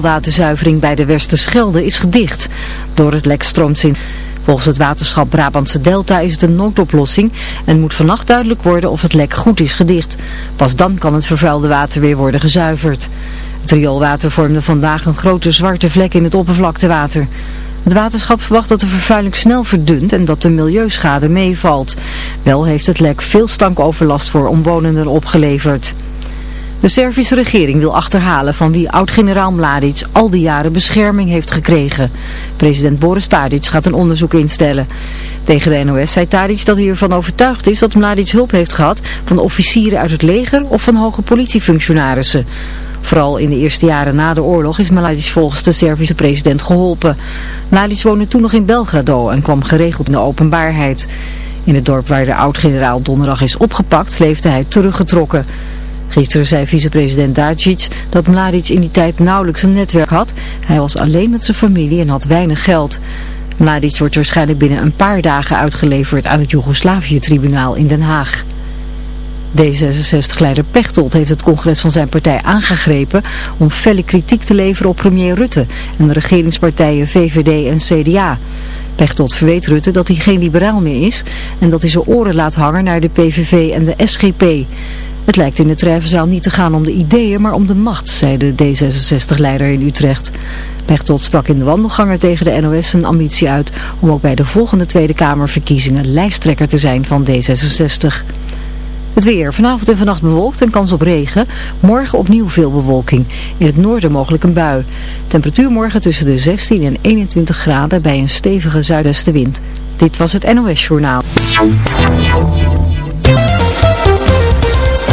waterzuivering bij de Westerschelde is gedicht. Door het lek stroomt in. Volgens het waterschap Brabantse Delta is het een noodoplossing en moet vannacht duidelijk worden of het lek goed is gedicht. Pas dan kan het vervuilde water weer worden gezuiverd. Het rioolwater vormde vandaag een grote zwarte vlek in het oppervlaktewater. Het waterschap verwacht dat de vervuiling snel verdunt en dat de milieuschade meevalt. Wel heeft het lek veel stankoverlast voor omwonenden opgeleverd. De Servische regering wil achterhalen van wie oud-generaal Mladic al die jaren bescherming heeft gekregen. President Boris Tadic gaat een onderzoek instellen. Tegen de NOS zei Tadic dat hij ervan overtuigd is dat Mladic hulp heeft gehad van officieren uit het leger of van hoge politiefunctionarissen. Vooral in de eerste jaren na de oorlog is Mladic volgens de Servische president geholpen. Mladic woonde toen nog in Belgrado en kwam geregeld in de openbaarheid. In het dorp waar de oud-generaal donderdag is opgepakt leefde hij teruggetrokken. Gisteren zei vicepresident Dacic dat Mladic in die tijd nauwelijks een netwerk had. Hij was alleen met zijn familie en had weinig geld. Mladic wordt waarschijnlijk binnen een paar dagen uitgeleverd aan het Joegoslavië-tribunaal in Den Haag. D66-leider Pechtold heeft het congres van zijn partij aangegrepen om felle kritiek te leveren op premier Rutte en de regeringspartijen VVD en CDA. Pechtold verweet Rutte dat hij geen liberaal meer is en dat hij zijn oren laat hangen naar de PVV en de SGP. Het lijkt in de treffenzaal niet te gaan om de ideeën, maar om de macht, zei de D66-leider in Utrecht. Pechtold sprak in de wandelganger tegen de NOS zijn ambitie uit om ook bij de volgende Tweede Kamerverkiezingen lijsttrekker te zijn van D66. Het weer. Vanavond en vannacht bewolkt en kans op regen. Morgen opnieuw veel bewolking. In het noorden mogelijk een bui. Temperatuur morgen tussen de 16 en 21 graden bij een stevige zuidwestenwind. Dit was het NOS Journaal.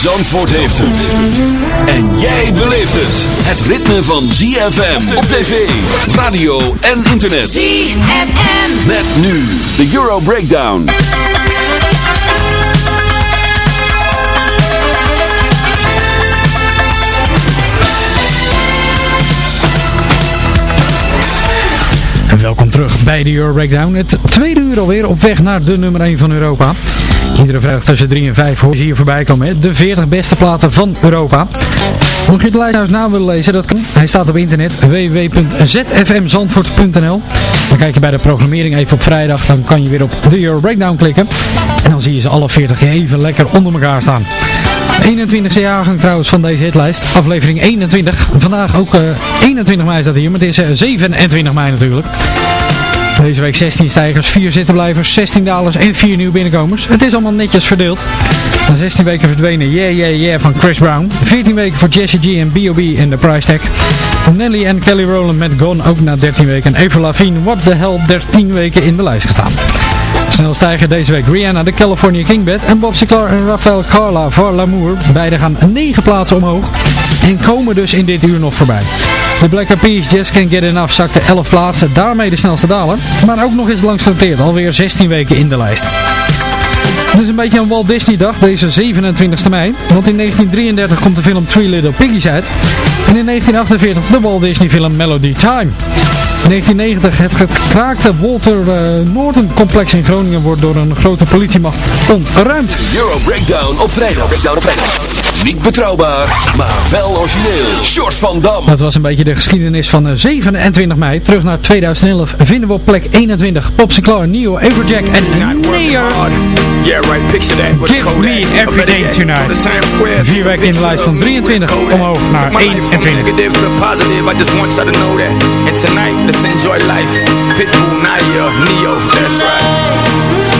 Zandvoort heeft het. En jij beleeft het. Het ritme van ZFM op tv, radio en internet. ZFM. Met nu de Euro Breakdown. En welkom terug bij de Euro Breakdown. Het tweede uur alweer op weg naar de nummer 1 van Europa. Iedere vrijdag tussen 3 en 5 hoor je hier voorbij komen. Hè? De 40 beste platen van Europa. Mocht je de lijst nou eens na willen lezen, dat kan. Hij staat op internet www.zfmzandvoort.nl Dan kijk je bij de programmering even op vrijdag. Dan kan je weer op de Euro Breakdown klikken. En dan zie je ze alle 40 even lekker onder elkaar staan. 21e jaargang trouwens van deze hitlijst. Aflevering 21. Vandaag ook uh, 21 mei staat hier, maar het is uh, 27 mei natuurlijk. Deze week 16 stijgers, 4 zittenblijvers, 16 dalers en 4 nieuwe binnenkomers. Het is allemaal netjes verdeeld. Na 16 weken verdwenen Yeah Yeah Yeah van Chris Brown. 14 weken voor Jesse G en B.O.B. in de price tag. Nelly en Kelly Rowland met Gone ook na 13 weken. En Eva Lavigne, What the Hell, 13 weken in de lijst gestaan. Snel stijgen deze week Rihanna, de California Kingbed en Bob Sinclair en Rafael Carla voor L'amour. Beide gaan 9 plaatsen omhoog en komen dus in dit uur nog voorbij. De Black Eyed Peas Just Can't Get Enough zakte 11 plaatsen, daarmee de snelste daler. Maar ook nog eens langs alweer 16 weken in de lijst. Het is een beetje een Walt Disney dag, deze 27 mei. Want in 1933 komt de film Three Little Piggies uit. En in 1948 de Walt Disney film Melody Time. In 1990 het gekraakte Walter uh, Norton complex in Groningen wordt door een grote politiemacht ontruimd. Euro Breakdown op vrijdag. Breakdown op vrijdag. Niet betrouwbaar, maar wel origineel. Short van Dam. Dat was een beetje de geschiedenis van eh, 27 mei. Terug naar 2011 vinden we op plek 21 Pop Sinclair, Neo, Everjack en Neer. Yeah, right, picture that. Give me everything tonight. Vier weken in de lijst van 23 omhoog naar My life from 21. negative to positive, I just want to know that. And tonight, let's enjoy life. Pitbull, Neo, that's right.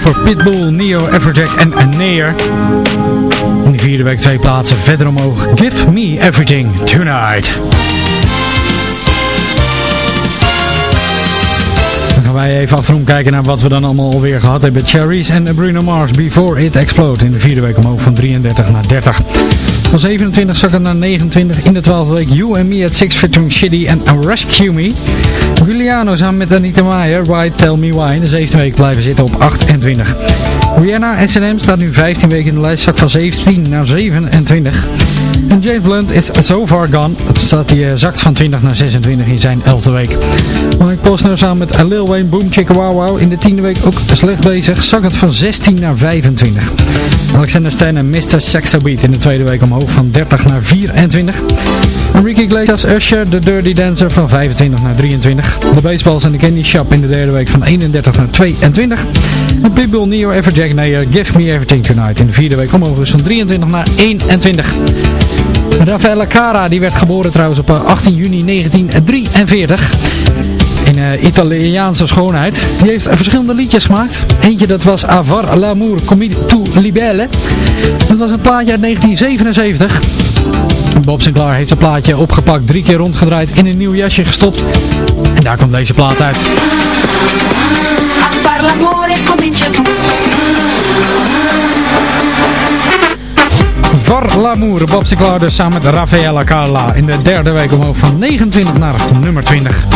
Voor Pitbull, Neo, Everjack en Neer. In de vierde week twee plaatsen verder omhoog. Give me everything tonight. Dan gaan wij even achterom kijken naar wat we dan allemaal alweer gehad hebben. Cherries en Bruno Mars, Before It Explode. In de vierde week omhoog van 33 naar 30. Van 27 zakken naar 29 in de 12e week. You and Me at 6 featuring Shitty en Rescue Me. Giuliano samen met Anita Maier, Why Tell Me Why. In de 7e week blijven zitten op 28. Rihanna S&M staat nu 15 weken in de lijst. Zak van 17 naar 27. En James Blunt is So Far Gone. Het staat hij eh, zakt van 20 naar 26 in zijn 11e week. Mike Posner samen met Lil Wayne Boom Chicka Wow Wow. In de 10e week ook slecht bezig. Zak het van 16 naar 25. Alexander Stein en Mr. Saxabeat in de tweede week omhoog van 30 naar 24. Ricky Iglesias, Usher, de Dirty Dancer van 25 naar 23. De Baseballs en de Candy Shop in de derde week van 31 naar 22. En Pitbull, Neo, Everjack, Nayer, Give Me Everything Tonight in de vierde week omhoog dus van 23 naar 21. Rafaela Cara, die werd geboren trouwens op eh, 18 juni 1943. Een eh, Italiaanse schoonheid. Die heeft verschillende liedjes gemaakt. Eentje dat was Avar l'amour comincia tu libelle. Dat was een plaatje uit 1977. Bob Sinclair heeft het plaatje opgepakt, drie keer rondgedraaid, in een nieuw jasje gestopt. En daar komt deze plaat uit. Avar l'amore comincia tu. Var Lamour, Bob Sinclair dus samen met Raffaella Carla in de derde week omhoog van 29 naar nummer 20.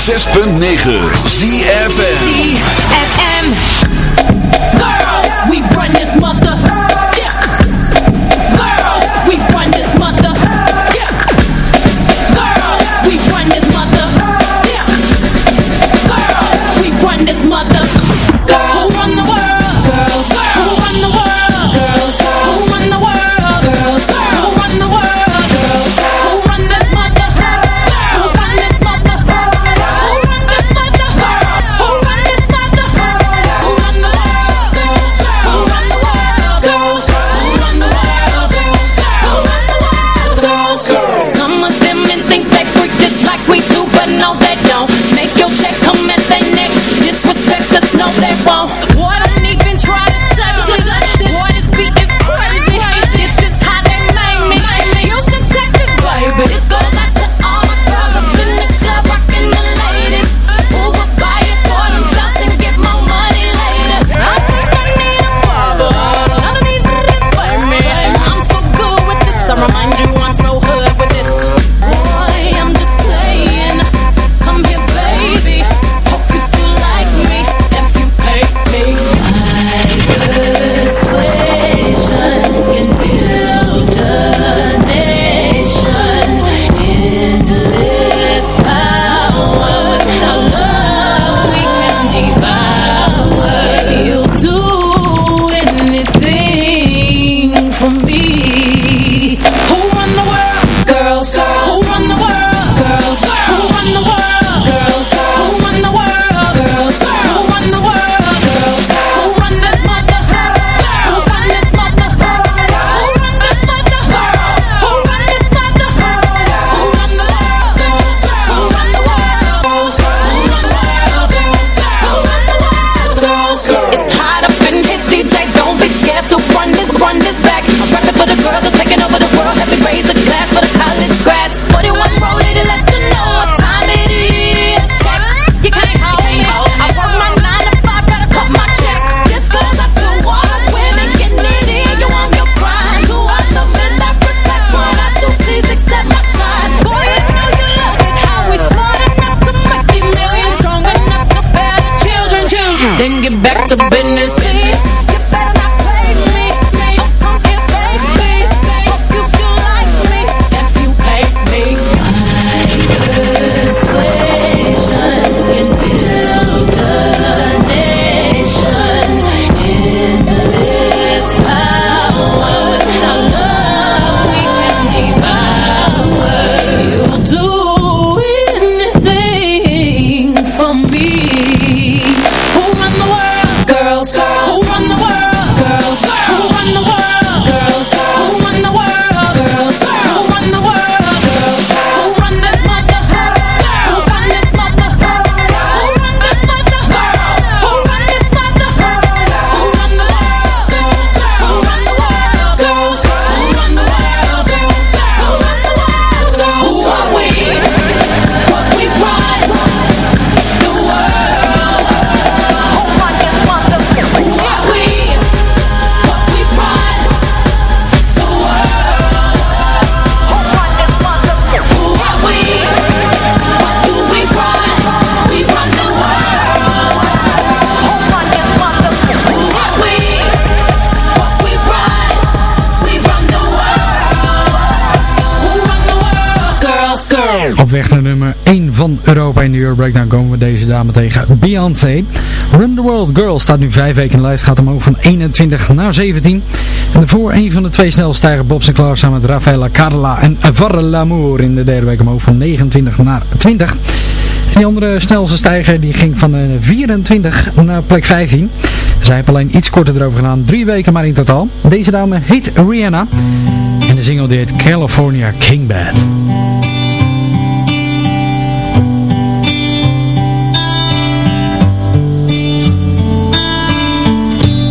106.9 ZFN Op weg naar nummer 1 van Europa in de Euro Breakdown komen we deze dame tegen. Beyoncé. Run the World Girl staat nu 5 weken in de lijst. Gaat omhoog van 21 naar 17. En voor een van de twee snel stijgen Bob Sinclair samen met Rafaela Carla en Varre Lamour in de derde week omhoog van 29 naar 20. En die andere snelste stijger die ging van eh, 24 naar plek 15. Zij heeft alleen iets korter erover gedaan. Drie weken maar in totaal. Deze dame heet Rihanna. En de single die heet California King Bad.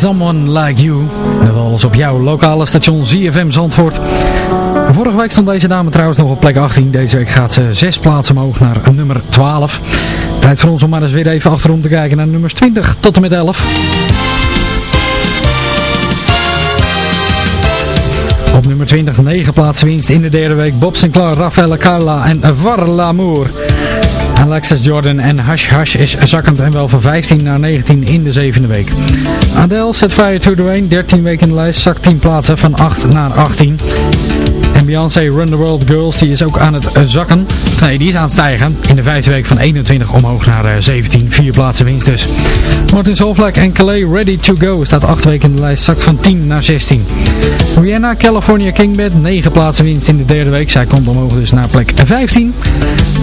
Someone Like You. Net alles op jouw lokale station ZFM Zandvoort. Vorige week stond deze dame trouwens nog op plek 18. Deze week gaat ze zes plaatsen omhoog naar nummer 12. Tijd voor ons om maar eens weer even achterom te kijken naar nummers 20 tot en met 11. Op nummer 20, 9 plaatsen winst in de derde week. Bob Sinclair, Rafaela Carla en Var Lamour. Alexis Jordan en Hush Hush is zakkend en wel van 15 naar 19 in de zevende week. Adele Set Fire to the Rain, 13 weken in de lijst, zakt 10 plaatsen van 8 naar 18. En Beyoncé Run the World Girls, die is ook aan het eh, zakken. Nee, die is aan het stijgen. In de vijfde week van 21 omhoog naar eh, 17. Vier plaatsen winst dus. Martin Solveig en Calais Ready to Go staat 8 weken in de lijst, zakt van 10 naar 16. Rihanna California Kingbed, 9 plaatsen winst in de derde week. Zij komt omhoog dus naar plek 15.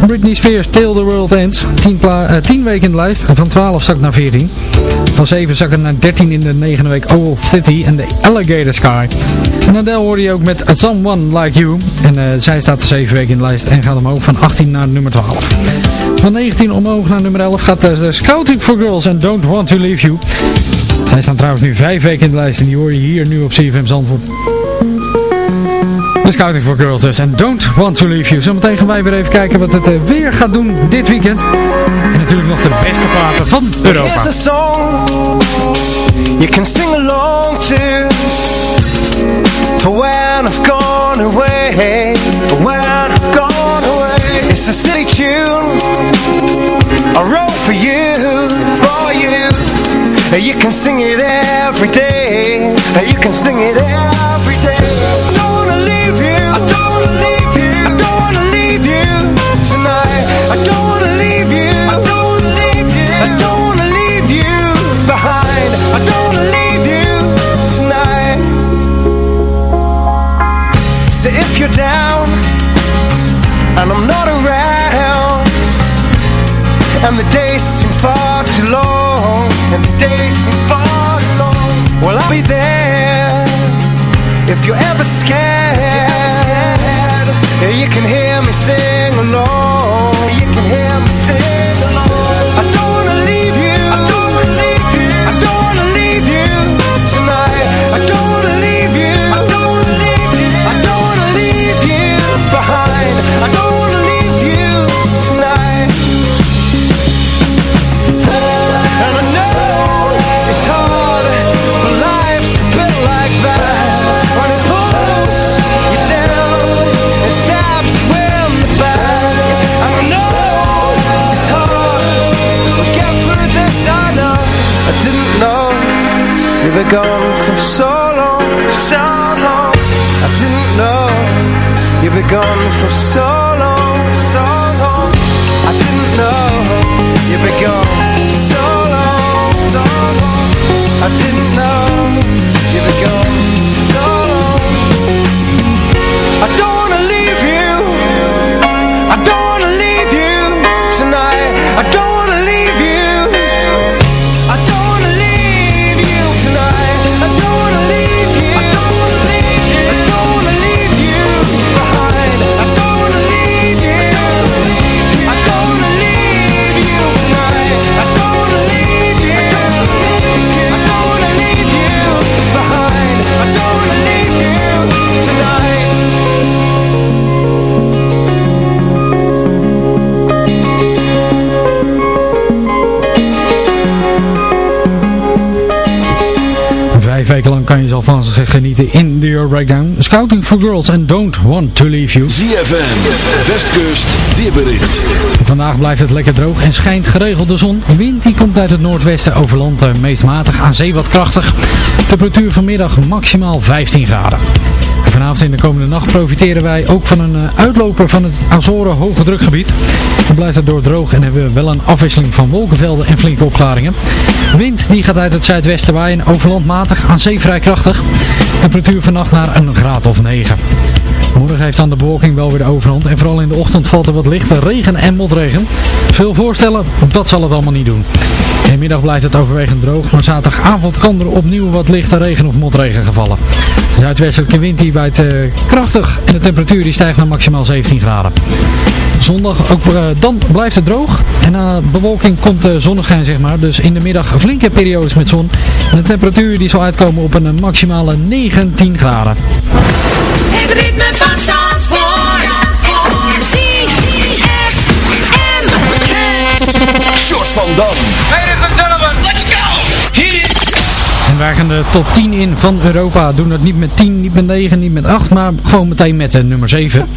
Britney Spears Till the World Ends, 10, pla- eh, 10 weken in de lijst. Van 12 zakt naar 14. Van 7 zakken naar 13 in de negende week Owl City en de Alligator Sky. En Adele hoorde je ook met Someone Like You. En eh, zij staat 7 weken in de lijst en gaat omhoog van 18 naar nummer 12. Van 19 omhoog naar nummer 11 gaat de Scouting for Girls en Don't Want to Leave You. Zij staan trouwens nu 5 weken in de lijst en die hoor je hier nu op CFM Zandvoort. De Scouting for Girls dus en Don't Want to Leave You. Zometeen gaan wij weer even kijken wat het eh, weer gaat doen dit weekend. En natuurlijk nog de beste platen van Europa. Song you can sing along to away. When I've gone away. It's a silly tune. I wrote for you, for you. You can sing it every day. You can sing it every And the days seem far too long. And the days seem far too long. Well I'll be there If you're ever scared. Yeah, You can hear me sing along. You can hear me sing along. I don't wanna leave you. I don't wanna leave you. I don't wanna leave you tonight. I don't wanna leave you. I don't wanna leave you. I don't wanna leave you behind. I don't You were gone for so long So long. I didn't know You were gone for so long So long. I didn't know You were gone so long So long. I didn't know You were gone so long. I don't kan je zal van genieten in de Euro Breakdown. Scouting for Girls and Don't Want to Leave You. ZFM, Westkust, weerbericht. Vandaag blijft het lekker droog en schijnt geregeld de zon. Wind die komt uit het noordwesten over land eh, meest matig aan zee wat krachtig. Temperatuur vanmiddag maximaal 15 graden. Vanavond en de komende nacht profiteren wij ook van een eh, uitloper van het Azoren hoge drukgebied. Dan blijft het door droog en hebben we wel een afwisseling van wolkenvelden en flinke opklaringen. Wind die gaat uit het zuidwesten waaien overland matig aan zee vrij krachtig. Temperatuur vannacht naar een graad of 9. Morgen heeft dan de bewolking wel weer de overhand en vooral in de ochtend valt er wat lichte regen en motregen. Veel voorstellen, dat zal het allemaal niet doen. In de middag blijft het overwegend droog, maar zaterdagavond kan er opnieuw wat lichte regen of motregen gevallen. De zuidwestelijke wind die eh, krachtig en de temperatuur die stijgt naar maximaal 17 graden. Zondag ook, eh, dan blijft het droog en na bewolking komt de zonneschijn zeg maar. Dus in de middag flinke periodes met zon. En de temperatuur die zal uitkomen op een maximale 19 graden. Het ritme van En wij gaan de top 10 in van Europa. Doen dat niet met 10, niet met 9, niet met 8, maar gewoon meteen met de nummer 7.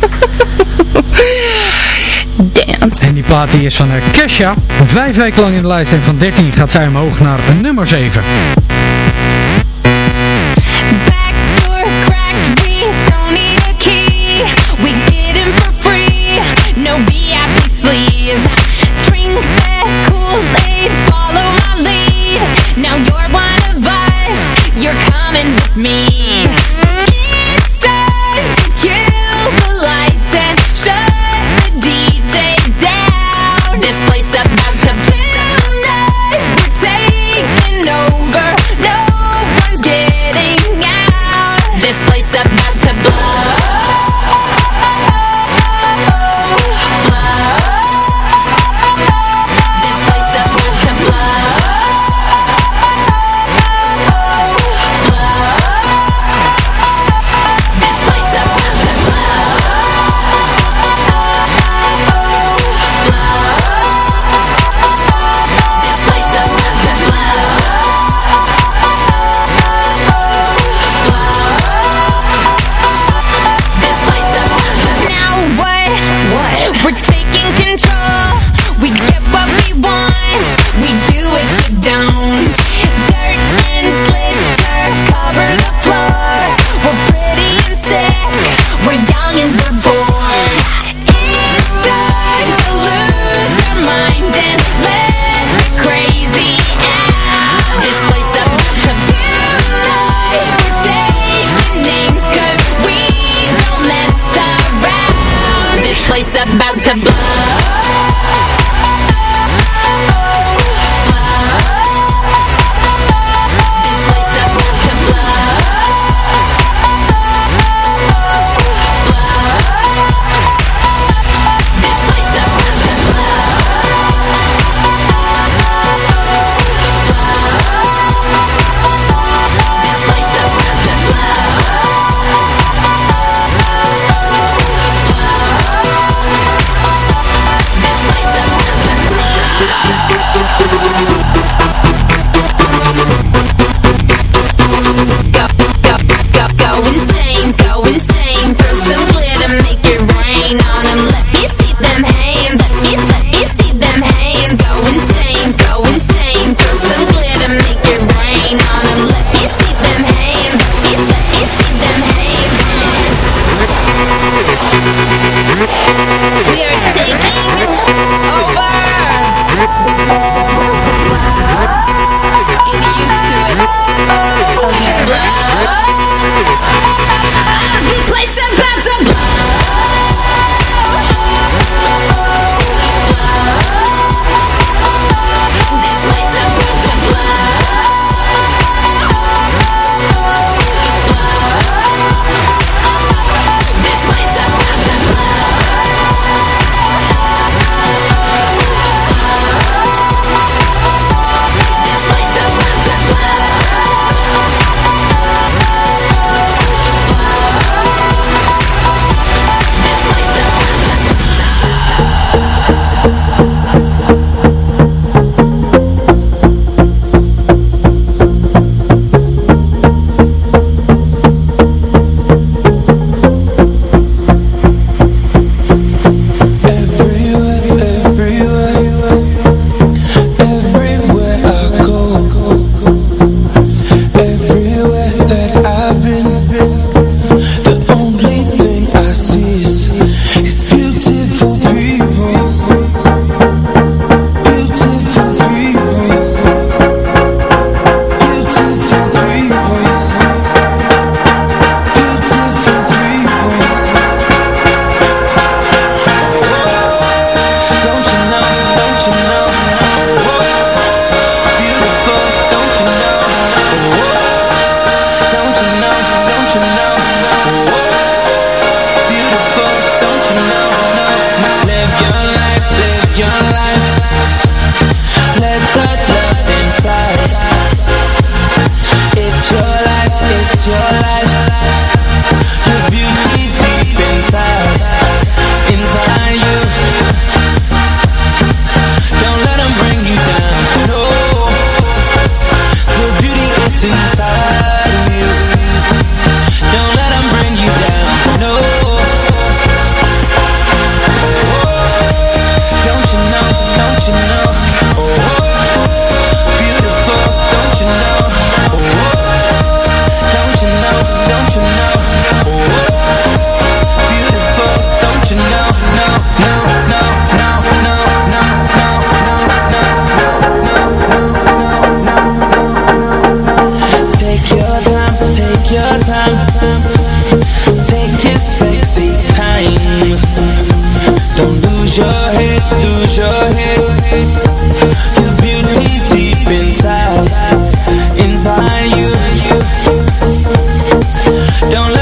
Damn. En die plaat is van eh, Kesha. Vijf weken lang in de lijst en van 13 gaat zij omhoog naar nummer 7. Don't let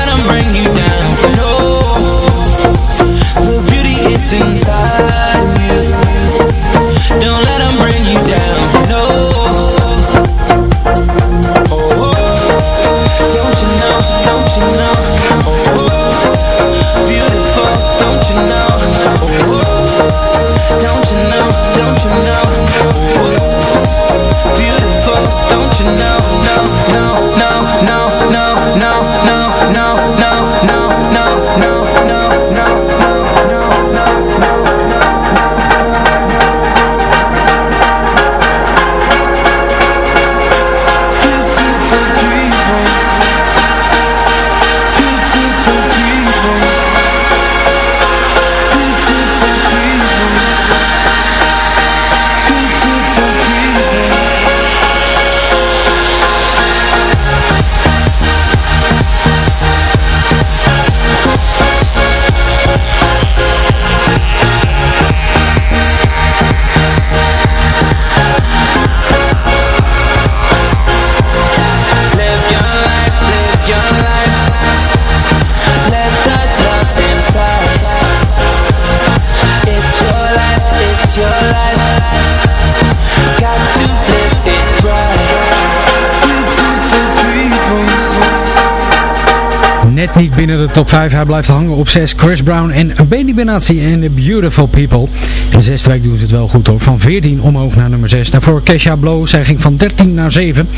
binnen de top 5. Hij blijft hangen op 6. Chris Brown en Benny Benazzi en The Beautiful People. In de zesde week doen ze het wel goed hoor. Van 14 omhoog naar nummer 6. Daarvoor Kesha Blow. Zij ging van 13 naar 7.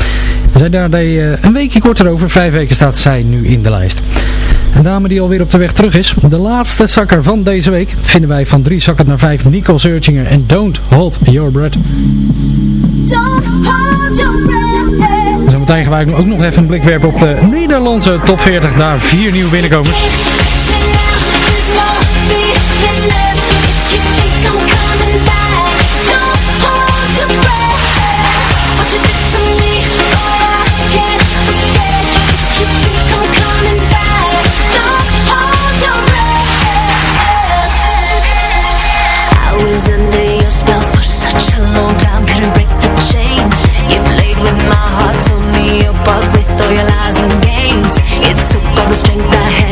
Zij daar deed eh, een weekje korter over. Vijf weken staat zij nu in de lijst. Een dame die alweer op de weg terug is. De laatste zakker van deze week vinden wij van 3 zakken naar 5. Nicole Searchinger en Don't Hold Your Breath. Don't hold your breath zijn gaan wij ook nog even een blik werpen op de Nederlandse top 40. Daar vier nieuwe binnenkomers. lies and games. It took all the strength I had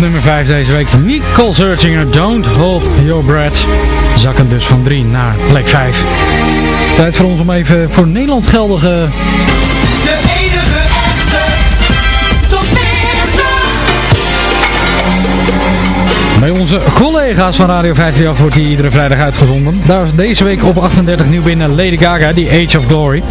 5 deze week Nicole Searchinger, Don't Hold Your Breath. Zakken dus van 3 naar plek 5. Tijd voor ons om even voor Nederland geldige... De enige echte top 40. Bij onze collega's van Radio 538 wordt die iedere vrijdag uitgezonden. Daar is deze week op 38 nieuw binnen Lady Gaga, die Age of Glory.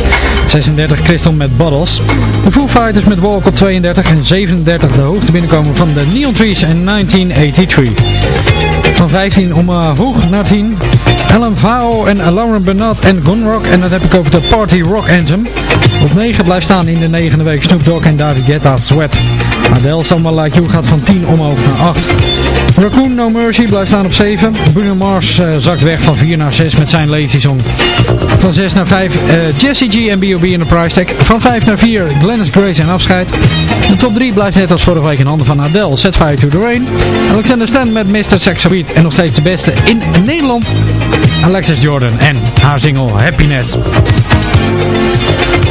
36 Crystal met Bottles. De Foo Fighters met Walk op 32 en 37 de hoogste binnenkomen van de Neon Trees in 1983. Van 15 omhoog naar 10. Ellen Vao en Lauren Bernard en Gunrock. En dat heb ik over de Party Rock Anthem. Op 9 blijft staan in de negende week Snoop Dogg en David Guetta Sweat. Adele Someone Like You gaat van 10 omhoog naar 8. Raccoon No Mercy blijft staan op 7. Bruno Mars eh, zakt weg van 4 naar 6 met zijn Lazy Song. Van 6 naar 5 eh, Jesse G en B.O.B. in de price tag. Van 5 naar 4 Glennis Grace en afscheid. De top 3 blijft net als vorige week in handen van Adele. Set Fire to the Rain. Alexander Stan met Mr. Sexapete. En nog steeds de beste in Nederland. Alexis Jordan en haar single Happiness.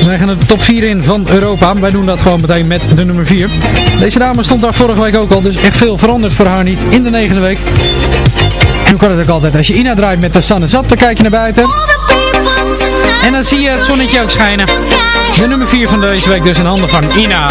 Wij gaan de top 4 in van Europa. Wij doen dat gewoon meteen met de nummer 4. Deze dame stond daar vorige week ook al, dus echt veel veranderd voor haar niet in de negende week. Hoe kan het ook altijd? Als je Ina draait met de Sun is dan kijk je naar buiten. En dan zie je het zonnetje ook schijnen. De nummer 4 van deze week dus in handen van Ina.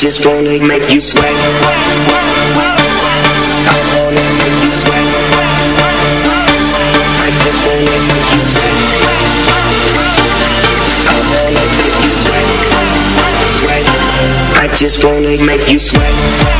Just wanna make you sweat. I wanna make you I just wanna make you I wanna make you I just wanna make you sweat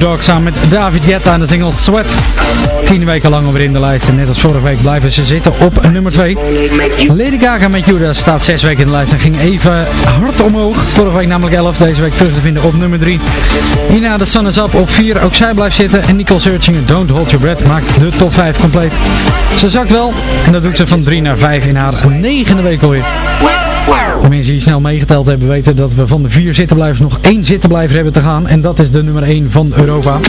Dogg samen met David Guetta aan de single Sweat. Tien weken lang alweer in de lijst en net als vorige week blijven ze zitten op nummer 2. Lady Gaga met Judas staat 6 weken in de lijst en ging even hard omhoog. Vorige week namelijk 11, deze week terug te vinden op nummer 3. Hierna de Sun is Up op 4, ook zij blijft zitten. En Nicole Searching, Don't Hold Your Breath, maakt de top 5 compleet. Ze zakt wel en dat doet ze van 3 naar 5 in haar negende week alweer. De mensen die snel meegeteld hebben weten dat we van de vier zittenblijvers nog één zittenblijver hebben te gaan. En dat is de nummer 1 van Europa.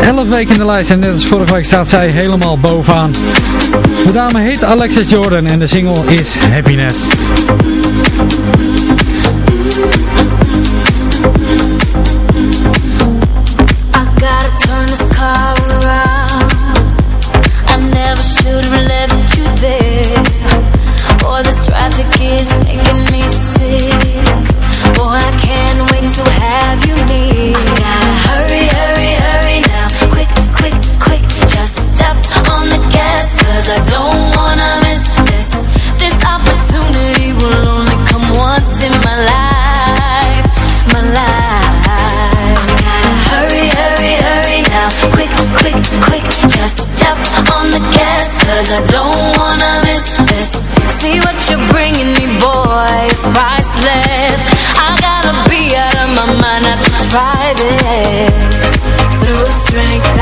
11 weken in de lijst en net als vorige week staat zij helemaal bovenaan. De dame heet Alexis Jordan en de single is Happiness. Cause I don't wanna miss this. See what you're bringing me, boy. It's priceless. I gotta be out of my mind to try this Through strength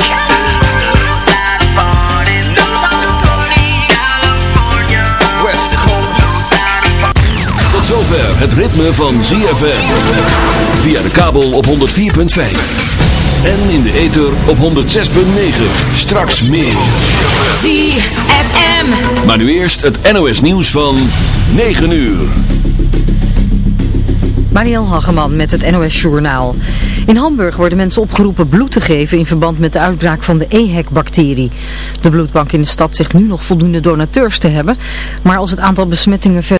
Tot zover het ritme van ZFM. Via de kabel op 104.5. En in de ether op 106.9. Straks meer. ZFM. Maar nu eerst het NOS nieuws van 9 uur. Mariel Hageman met het NOS Journaal. In Hamburg worden mensen opgeroepen bloed te geven in verband met de uitbraak van de EHEC-bacterie. De bloedbank in de stad zegt nu nog voldoende donateurs te hebben, maar als het aantal besmettingen verder